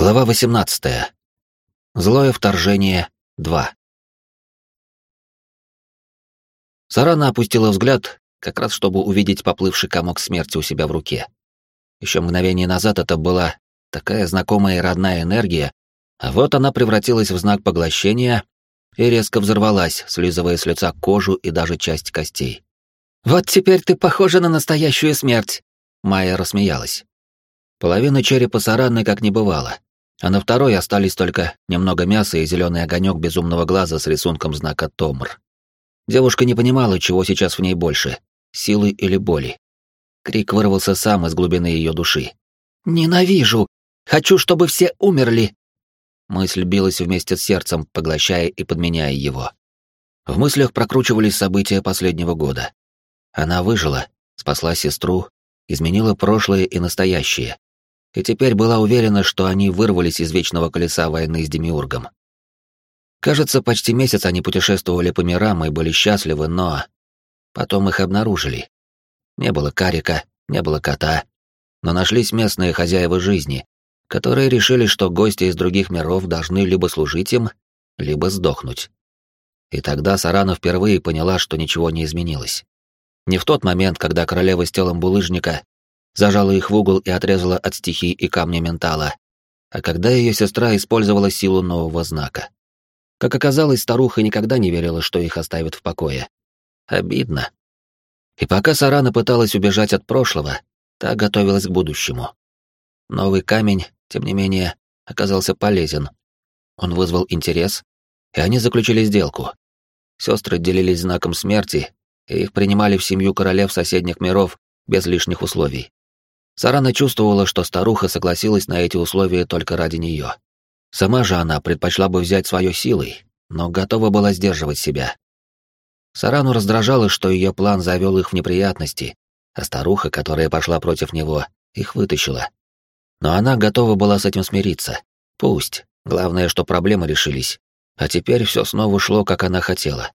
Глава 18. Злое вторжение 2. Сарана опустила взгляд, как раз чтобы увидеть поплывший комок смерти у себя в руке. Еще мгновение назад это была такая знакомая и родная энергия, а вот она превратилась в знак поглощения и резко взорвалась, слизывая с лица кожу и даже часть костей. «Вот теперь ты похожа на настоящую смерть!» Майя рассмеялась. Половины черепа сараны как не бывало, а на второй остались только немного мяса и зеленый огонек безумного глаза с рисунком знака Томр. Девушка не понимала, чего сейчас в ней больше — силы или боли. Крик вырвался сам из глубины ее души. «Ненавижу! Хочу, чтобы все умерли!» Мысль билась вместе с сердцем, поглощая и подменяя его. В мыслях прокручивались события последнего года. Она выжила, спасла сестру, изменила прошлое и настоящее, и теперь была уверена, что они вырвались из вечного колеса войны с Демиургом. Кажется, почти месяц они путешествовали по мирам и были счастливы, но... Потом их обнаружили. Не было карика, не было кота, но нашлись местные хозяева жизни, которые решили, что гости из других миров должны либо служить им, либо сдохнуть. И тогда Сарана впервые поняла, что ничего не изменилось. Не в тот момент, когда королева с телом булыжника зажала их в угол и отрезала от стихий и камня ментала, а когда ее сестра использовала силу нового знака. Как оказалось, старуха никогда не верила, что их оставят в покое. Обидно. И пока Сарана пыталась убежать от прошлого, та готовилась к будущему. Новый камень, тем не менее, оказался полезен. Он вызвал интерес, и они заключили сделку. Сестры делились знаком смерти, и их принимали в семью королев соседних миров без лишних условий. Сарана чувствовала, что старуха согласилась на эти условия только ради нее. Сама же она предпочла бы взять свое силой, но готова была сдерживать себя. Сарану раздражало, что ее план завел их в неприятности, а старуха, которая пошла против него, их вытащила. Но она готова была с этим смириться. Пусть. Главное, что проблемы решились. А теперь все снова шло, как она хотела.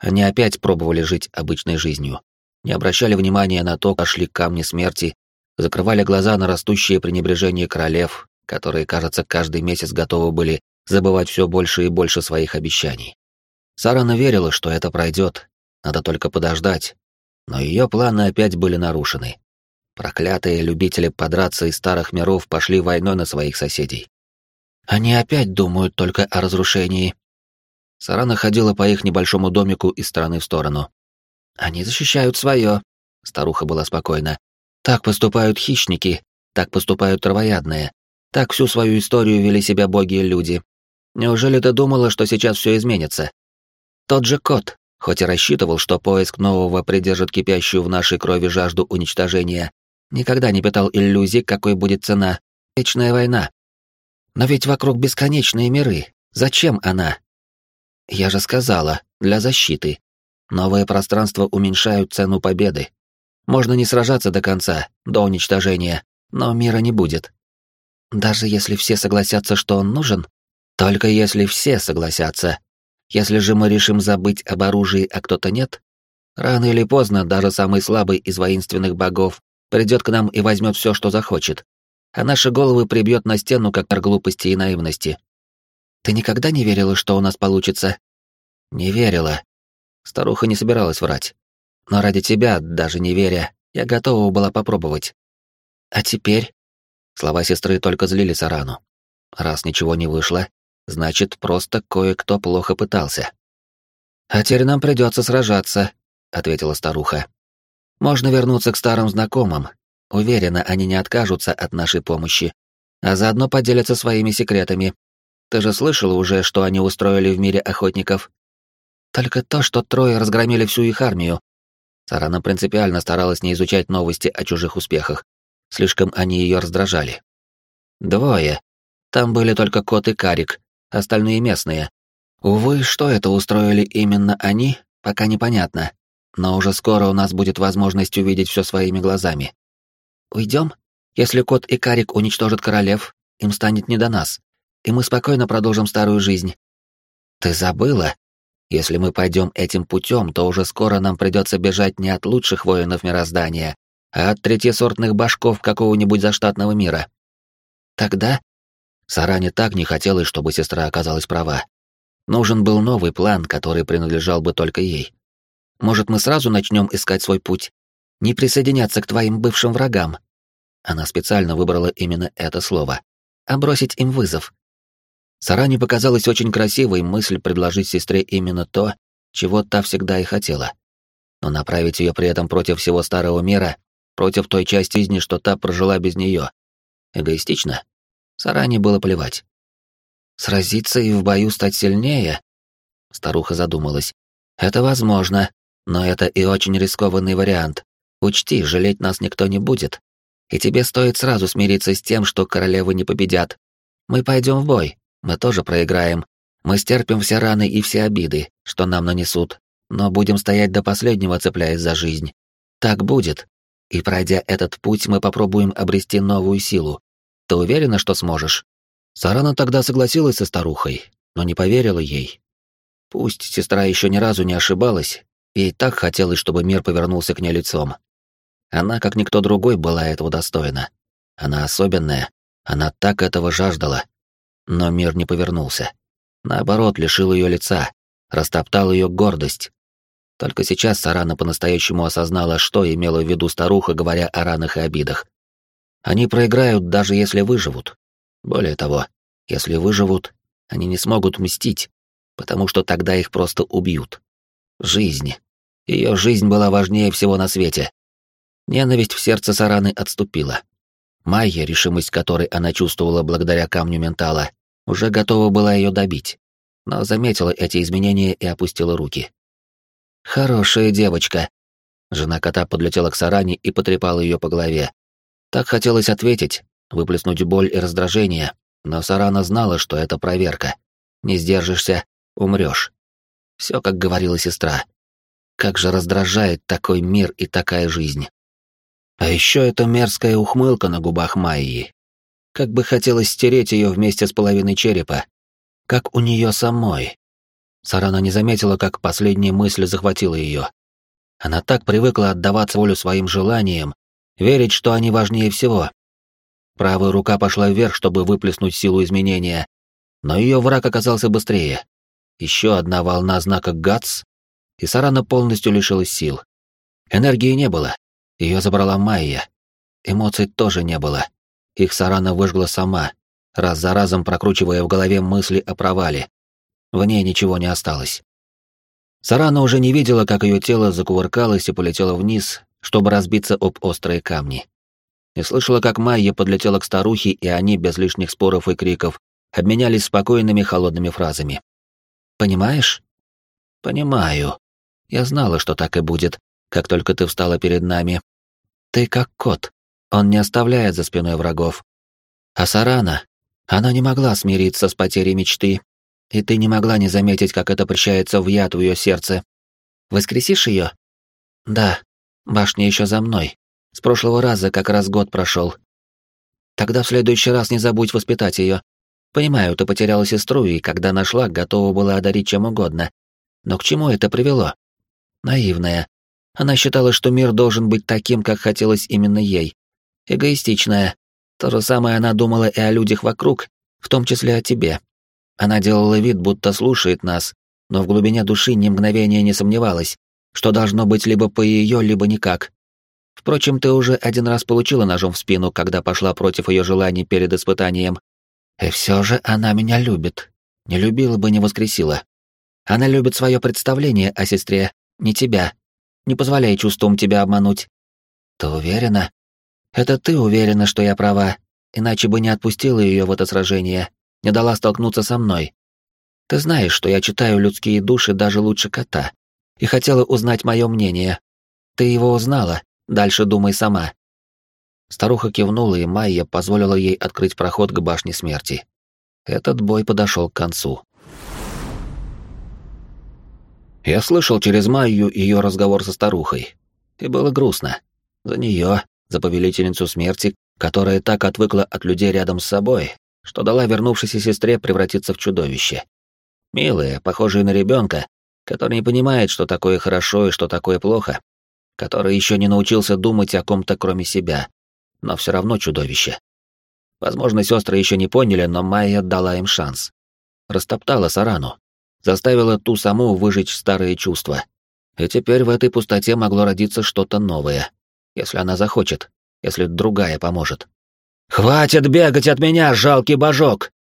Они опять пробовали жить обычной жизнью. Не обращали внимания на то, как камни смерти закрывали глаза на растущее пренебрежение королев, которые, кажется, каждый месяц готовы были забывать все больше и больше своих обещаний. Сарана верила, что это пройдет, надо только подождать, но ее планы опять были нарушены. Проклятые любители подраться из старых миров пошли войной на своих соседей. Они опять думают только о разрушении. Сарана ходила по их небольшому домику из стороны в сторону. Они защищают свое. Старуха была спокойна. Так поступают хищники, так поступают травоядные, так всю свою историю вели себя боги и люди. Неужели ты думала, что сейчас все изменится? Тот же кот, хоть и рассчитывал, что поиск нового придержит кипящую в нашей крови жажду уничтожения, никогда не питал иллюзий, какой будет цена. Вечная война. Но ведь вокруг бесконечные миры. Зачем она? Я же сказала, для защиты. Новые пространства уменьшают цену победы. Можно не сражаться до конца, до уничтожения, но мира не будет. Даже если все согласятся, что он нужен? Только если все согласятся. Если же мы решим забыть об оружии, а кто-то нет, рано или поздно даже самый слабый из воинственных богов придет к нам и возьмет все, что захочет, а наши головы прибьет на стену, как дар глупости и наивности. Ты никогда не верила, что у нас получится? Не верила. Старуха не собиралась врать. Но ради тебя, даже не веря, я готова была попробовать. А теперь? Слова сестры только злили Сарану. Раз ничего не вышло, значит, просто кое-кто плохо пытался. «А теперь нам придется сражаться», — ответила старуха. «Можно вернуться к старым знакомым. Уверена, они не откажутся от нашей помощи, а заодно поделятся своими секретами. Ты же слышала уже, что они устроили в мире охотников? Только то, что трое разгромили всю их армию, Сарана принципиально старалась не изучать новости о чужих успехах. Слишком они ее раздражали. Двое. Там были только кот и карик, остальные местные. Увы, что это устроили именно они, пока непонятно. Но уже скоро у нас будет возможность увидеть все своими глазами. Уйдем? Если кот и карик уничтожат королев, им станет не до нас, и мы спокойно продолжим старую жизнь. Ты забыла? Если мы пойдем этим путем, то уже скоро нам придется бежать не от лучших воинов мироздания, а от третьесортных башков какого-нибудь заштатного мира. Тогда Саране так не хотелось, чтобы сестра оказалась права. Нужен был новый план, который принадлежал бы только ей. Может, мы сразу начнем искать свой путь? Не присоединяться к твоим бывшим врагам. Она специально выбрала именно это слово. А бросить им вызов. Саране показалась очень красивой мысль предложить сестре именно то, чего та всегда и хотела. Но направить ее при этом против всего старого мира, против той части жизни, что та прожила без нее. Эгоистично? Саране было плевать. Сразиться и в бою стать сильнее? Старуха задумалась. Это возможно, но это и очень рискованный вариант. Учти, жалеть нас никто не будет. И тебе стоит сразу смириться с тем, что королевы не победят. Мы пойдем в бой, мы тоже проиграем. Мы стерпим все раны и все обиды, что нам нанесут, но будем стоять до последнего, цепляясь за жизнь. Так будет. И пройдя этот путь, мы попробуем обрести новую силу. Ты уверена, что сможешь? Сарана тогда согласилась со старухой, но не поверила ей. Пусть сестра еще ни разу не ошибалась, ей так хотелось, чтобы мир повернулся к ней лицом. Она, как никто другой, была этого достойна. Она особенная, она так этого жаждала. Но мир не повернулся. Наоборот, лишил ее лица, растоптал ее гордость. Только сейчас Сарана по-настоящему осознала, что имела в виду старуха, говоря о ранах и обидах. Они проиграют, даже если выживут. Более того, если выживут, они не смогут мстить, потому что тогда их просто убьют. Жизнь. Ее жизнь была важнее всего на свете. Ненависть в сердце Сараны отступила. Майя, решимость которой она чувствовала благодаря камню ментала, уже готова была ее добить, но заметила эти изменения и опустила руки. «Хорошая девочка». Жена кота подлетела к Саране и потрепала ее по голове. Так хотелось ответить, выплеснуть боль и раздражение, но Сарана знала, что это проверка. Не сдержишься — умрешь. Все, как говорила сестра. Как же раздражает такой мир и такая жизнь. А еще эта мерзкая ухмылка на губах Майи. Как бы хотелось стереть ее вместе с половиной черепа. Как у нее самой. Сарана не заметила, как последняя мысль захватила ее. Она так привыкла отдаваться волю своим желаниям, верить, что они важнее всего. Правая рука пошла вверх, чтобы выплеснуть силу изменения, но ее враг оказался быстрее. Еще одна волна знака «ГАЦ», и Сарана полностью лишилась сил. Энергии не было, ее забрала Майя. Эмоций тоже не было. Их Сарана выжгла сама, раз за разом прокручивая в голове мысли о провале. В ней ничего не осталось. Сарана уже не видела, как ее тело закувыркалось и полетело вниз, чтобы разбиться об острые камни. Не слышала, как Майя подлетела к старухе, и они, без лишних споров и криков, обменялись спокойными холодными фразами. «Понимаешь?» «Понимаю. Я знала, что так и будет, как только ты встала перед нами. Ты как кот. Он не оставляет за спиной врагов. А Сарана, она не могла смириться с потерей мечты, и ты не могла не заметить, как это прищается в яд в ее сердце. Воскресишь ее? Да, башня еще за мной. С прошлого раза как раз год прошел. Тогда в следующий раз не забудь воспитать ее. Понимаю, ты потеряла сестру и, когда нашла, готова была одарить чем угодно. Но к чему это привело? Наивная. Она считала, что мир должен быть таким, как хотелось именно ей. Эгоистичная. То же самое она думала и о людях вокруг, в том числе о тебе. Она делала вид, будто слушает нас, но в глубине души ни мгновения не сомневалась, что должно быть либо по ее, либо никак. Впрочем, ты уже один раз получила ножом в спину, когда пошла против ее желаний перед испытанием. И все же она меня любит. Не любила бы, не воскресила. Она любит свое представление о сестре, не тебя, не позволяй чувствам тебя обмануть. Ты уверена? Это ты уверена, что я права, иначе бы не отпустила ее в это сражение, не дала столкнуться со мной. Ты знаешь, что я читаю людские души даже лучше кота, и хотела узнать мое мнение. Ты его узнала, дальше думай сама. Старуха кивнула, и Майя позволила ей открыть проход к башне смерти. Этот бой подошел к концу. Я слышал через Майю ее разговор со старухой. И было грустно. За нее, за повелительницу смерти, которая так отвыкла от людей рядом с собой, что дала вернувшейся сестре превратиться в чудовище. Милая, похожая на ребенка, который не понимает, что такое хорошо и что такое плохо, который еще не научился думать о ком-то кроме себя, но все равно чудовище. Возможно, сестры еще не поняли, но Майя дала им шанс. Растоптала Сарану, заставила ту саму выжечь старые чувства. И теперь в этой пустоте могло родиться что-то новое, если она захочет, если другая поможет. «Хватит бегать от меня, жалкий божок!»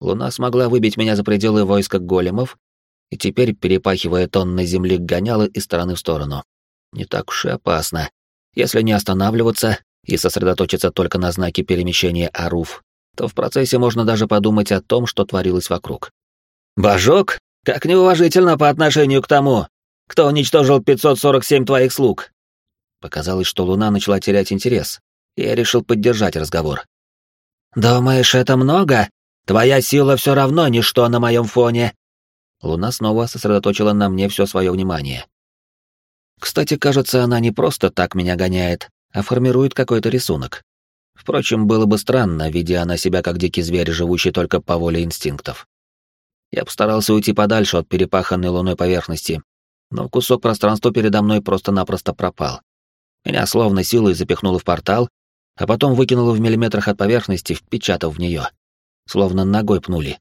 Луна смогла выбить меня за пределы войска големов, и теперь, перепахивая тонны земли, гоняла из стороны в сторону. Не так уж и опасно, если не останавливаться и сосредоточиться только на знаке перемещения Аруф, то в процессе можно даже подумать о том, что творилось вокруг. «Божок? Как неуважительно по отношению к тому, кто уничтожил 547 твоих слуг!» Показалось, что Луна начала терять интерес, и я решил поддержать разговор. «Думаешь, это много? Твоя сила все равно ничто на моем фоне!» Луна снова сосредоточила на мне все свое внимание. Кстати, кажется, она не просто так меня гоняет, а формирует какой-то рисунок. Впрочем, было бы странно, видя она себя как дикий зверь, живущий только по воле инстинктов. Я постарался уйти подальше от перепаханной луной поверхности, но кусок пространства передо мной просто-напросто пропал. Меня словно силой запихнуло в портал, а потом выкинуло в миллиметрах от поверхности, впечатав в нее. Словно ногой пнули.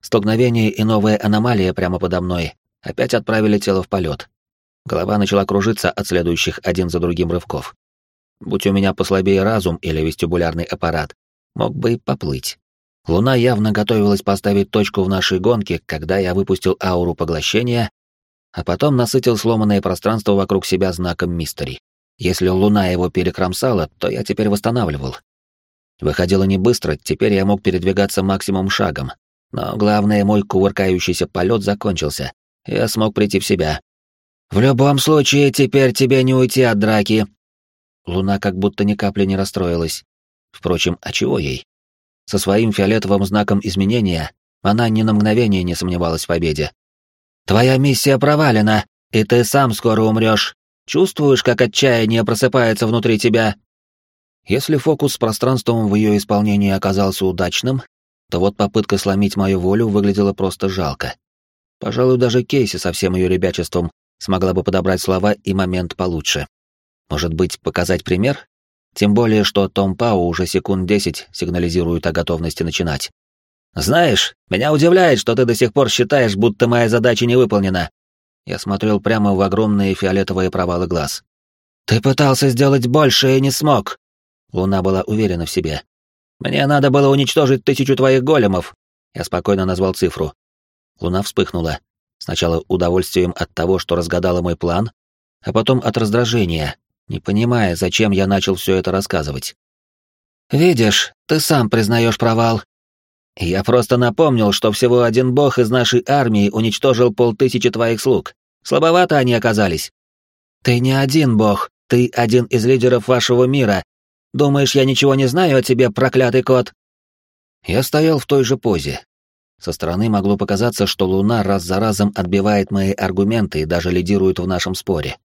Столкновение и новая аномалия прямо подо мной опять отправили тело в полет. Голова начала кружиться от следующих один за другим рывков. Будь у меня послабее разум или вестибулярный аппарат, мог бы и поплыть. Луна явно готовилась поставить точку в нашей гонке, когда я выпустил ауру поглощения, а потом насытил сломанное пространство вокруг себя знаком мистери. Если Луна его перекромсала, то я теперь восстанавливал. Выходило не быстро, теперь я мог передвигаться максимум шагом. Но главное, мой кувыркающийся полет закончился. Я смог прийти в себя. «В любом случае, теперь тебе не уйти от драки», Луна как будто ни капли не расстроилась. Впрочем, а чего ей? Со своим фиолетовым знаком изменения она ни на мгновение не сомневалась в победе. «Твоя миссия провалена, и ты сам скоро умрешь. Чувствуешь, как отчаяние просыпается внутри тебя?» Если фокус с пространством в ее исполнении оказался удачным, то вот попытка сломить мою волю выглядела просто жалко. Пожалуй, даже Кейси со всем ее ребячеством смогла бы подобрать слова и момент получше. Может быть, показать пример? Тем более, что Том Пау уже секунд десять сигнализирует о готовности начинать. «Знаешь, меня удивляет, что ты до сих пор считаешь, будто моя задача не выполнена». Я смотрел прямо в огромные фиолетовые провалы глаз. «Ты пытался сделать больше и не смог». Луна была уверена в себе. «Мне надо было уничтожить тысячу твоих големов». Я спокойно назвал цифру. Луна вспыхнула. Сначала удовольствием от того, что разгадала мой план, а потом от раздражения, не понимая, зачем я начал все это рассказывать. «Видишь, ты сам признаешь провал. Я просто напомнил, что всего один бог из нашей армии уничтожил полтысячи твоих слуг. Слабовато они оказались. Ты не один бог, ты один из лидеров вашего мира. Думаешь, я ничего не знаю о тебе, проклятый кот?» Я стоял в той же позе. Со стороны могло показаться, что Луна раз за разом отбивает мои аргументы и даже лидирует в нашем споре.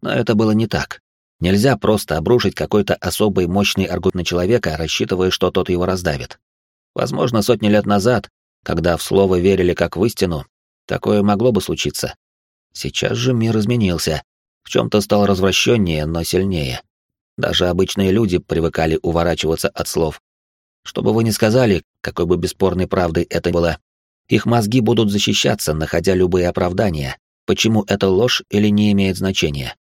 Но это было не так. Нельзя просто обрушить какой-то особый мощный аргут на человека, рассчитывая, что тот его раздавит. Возможно, сотни лет назад, когда в слово верили как в истину, такое могло бы случиться. Сейчас же мир изменился, в чем-то стал развращеннее, но сильнее. Даже обычные люди привыкали уворачиваться от слов. Что бы вы ни сказали, какой бы бесспорной правдой это было, их мозги будут защищаться, находя любые оправдания, почему это ложь или не имеет значения.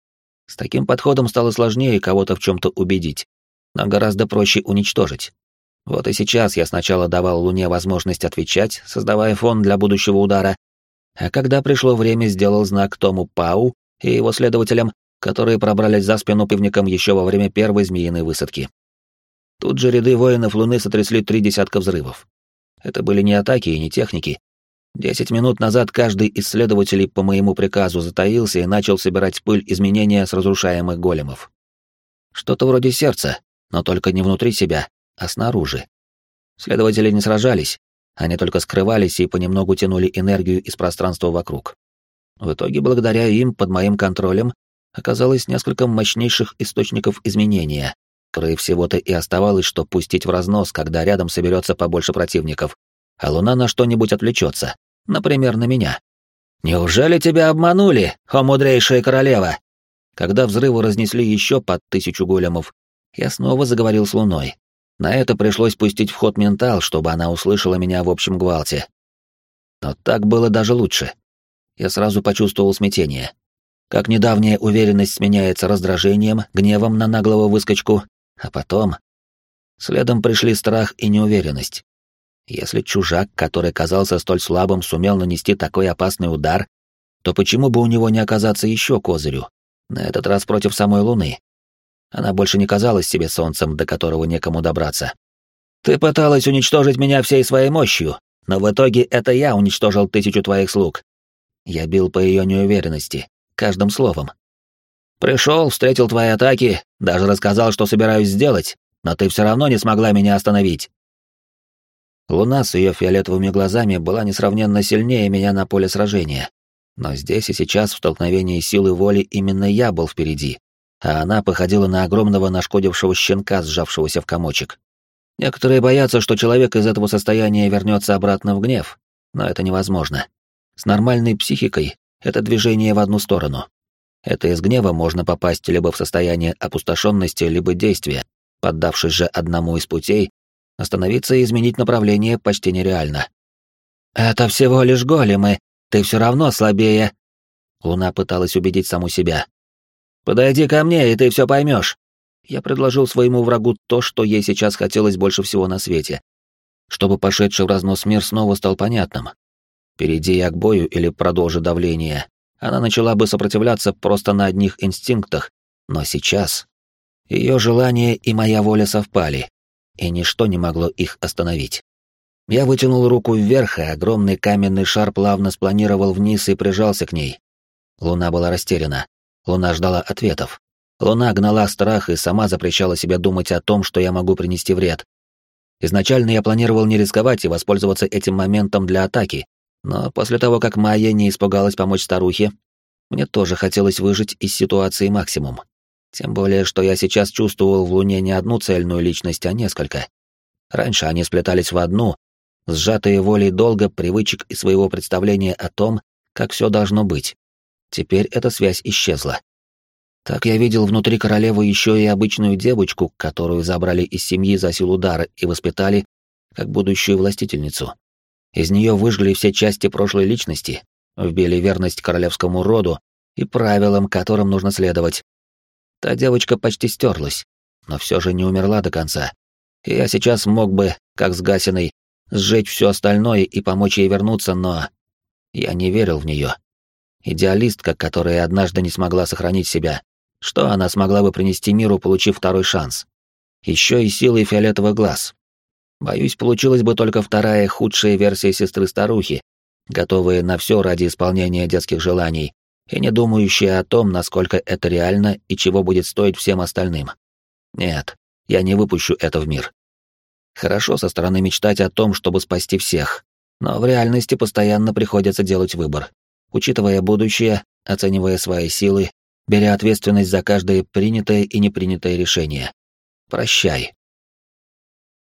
С таким подходом стало сложнее кого-то в чем-то убедить, но гораздо проще уничтожить. Вот и сейчас я сначала давал Луне возможность отвечать, создавая фон для будущего удара, а когда пришло время, сделал знак Тому Пау и его следователям, которые пробрались за спину пивником еще во время первой змеиной высадки. Тут же ряды воинов Луны сотрясли три десятка взрывов. Это были не атаки и не техники, Десять минут назад каждый из следователей по моему приказу затаился и начал собирать пыль изменения с разрушаемых големов. Что-то вроде сердца, но только не внутри себя, а снаружи. Следователи не сражались, они только скрывались и понемногу тянули энергию из пространства вокруг. В итоге, благодаря им, под моим контролем, оказалось несколько мощнейших источников изменения, которые всего-то и оставалось, что пустить в разнос, когда рядом соберется побольше противников, а Луна на что-нибудь отвлечется например, на меня. «Неужели тебя обманули, о мудрейшая королева?» Когда взрывы разнесли еще под тысячу големов, я снова заговорил с Луной. На это пришлось пустить в ход ментал, чтобы она услышала меня в общем гвалте. Но так было даже лучше. Я сразу почувствовал смятение. Как недавняя уверенность сменяется раздражением, гневом на наглого выскочку, а потом... Следом пришли страх и неуверенность. Если чужак, который казался столь слабым, сумел нанести такой опасный удар, то почему бы у него не оказаться еще козырю? На этот раз против самой Луны. Она больше не казалась себе солнцем, до которого некому добраться. «Ты пыталась уничтожить меня всей своей мощью, но в итоге это я уничтожил тысячу твоих слуг». Я бил по ее неуверенности, каждым словом. «Пришел, встретил твои атаки, даже рассказал, что собираюсь сделать, но ты все равно не смогла меня остановить». Луна с ее фиолетовыми глазами была несравненно сильнее меня на поле сражения. Но здесь и сейчас в столкновении силы воли именно я был впереди, а она походила на огромного нашкодившего щенка, сжавшегося в комочек. Некоторые боятся, что человек из этого состояния вернется обратно в гнев, но это невозможно. С нормальной психикой это движение в одну сторону. Это из гнева можно попасть либо в состояние опустошенности, либо действия. Поддавшись же одному из путей, остановиться и изменить направление почти нереально. «Это всего лишь големы, ты все равно слабее». Луна пыталась убедить саму себя. «Подойди ко мне, и ты все поймешь. Я предложил своему врагу то, что ей сейчас хотелось больше всего на свете. Чтобы пошедший в разнос мир снова стал понятным. Перейди я к бою или продолжи давление, она начала бы сопротивляться просто на одних инстинктах, но сейчас ее желание и моя воля совпали, и ничто не могло их остановить. Я вытянул руку вверх, и огромный каменный шар плавно спланировал вниз и прижался к ней. Луна была растеряна. Луна ждала ответов. Луна гнала страх и сама запрещала себе думать о том, что я могу принести вред. Изначально я планировал не рисковать и воспользоваться этим моментом для атаки, но после того, как Майя не испугалась помочь старухе, мне тоже хотелось выжить из ситуации максимум. Тем более, что я сейчас чувствовал в Луне не одну цельную личность, а несколько. Раньше они сплетались в одну, сжатые волей долга, привычек и своего представления о том, как все должно быть. Теперь эта связь исчезла. Так я видел внутри королевы еще и обычную девочку, которую забрали из семьи за силу дара и воспитали как будущую властительницу. Из нее выжгли все части прошлой личности, вбили верность королевскому роду и правилам, которым нужно следовать. Та девочка почти стерлась, но все же не умерла до конца. И я сейчас мог бы, как с Гасиной, сжечь все остальное и помочь ей вернуться, но... Я не верил в нее. Идеалистка, которая однажды не смогла сохранить себя. Что она смогла бы принести миру, получив второй шанс? Еще и силой фиолетовых глаз. Боюсь, получилась бы только вторая худшая версия сестры-старухи, готовая на все ради исполнения детских желаний, и не думающая о том, насколько это реально и чего будет стоить всем остальным. Нет, я не выпущу это в мир. Хорошо со стороны мечтать о том, чтобы спасти всех, но в реальности постоянно приходится делать выбор, учитывая будущее, оценивая свои силы, беря ответственность за каждое принятое и непринятое решение. Прощай.